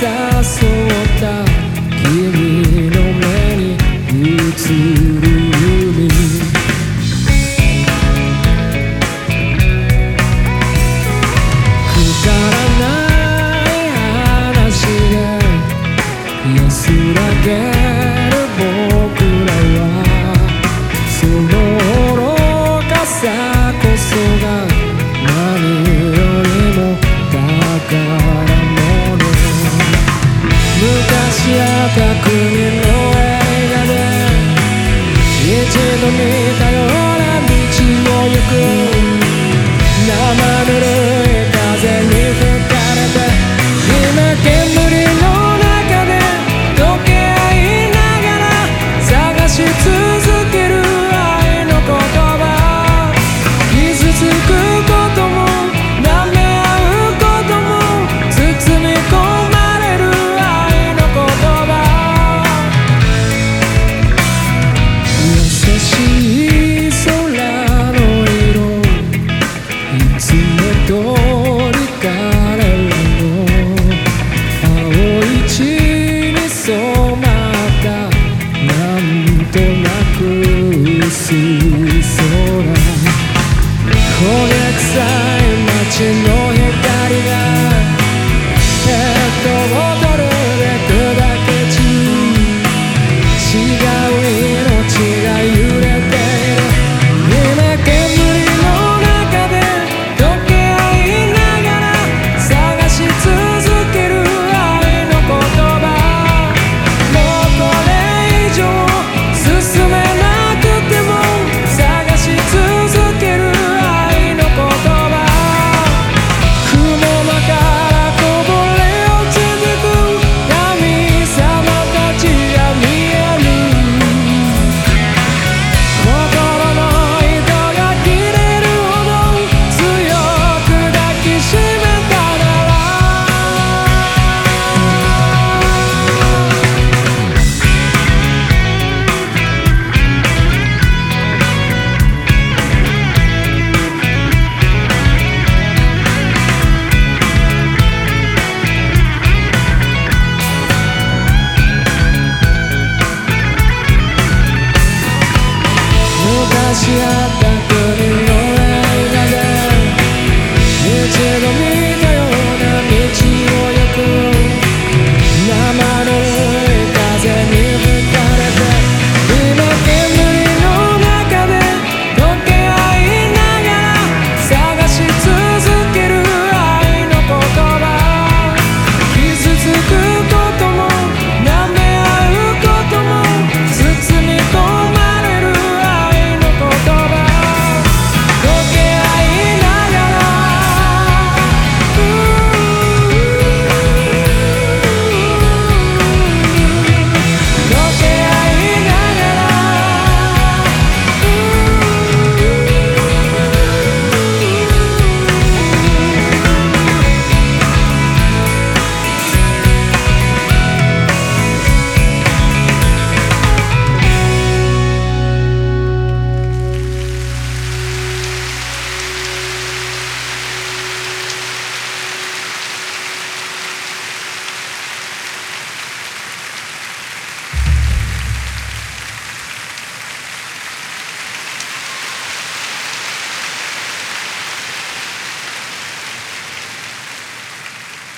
った君の目に映るくだらない話で安らげい空焦げ臭い街の Y aparte, no hay nadie. Ustedes me dicen.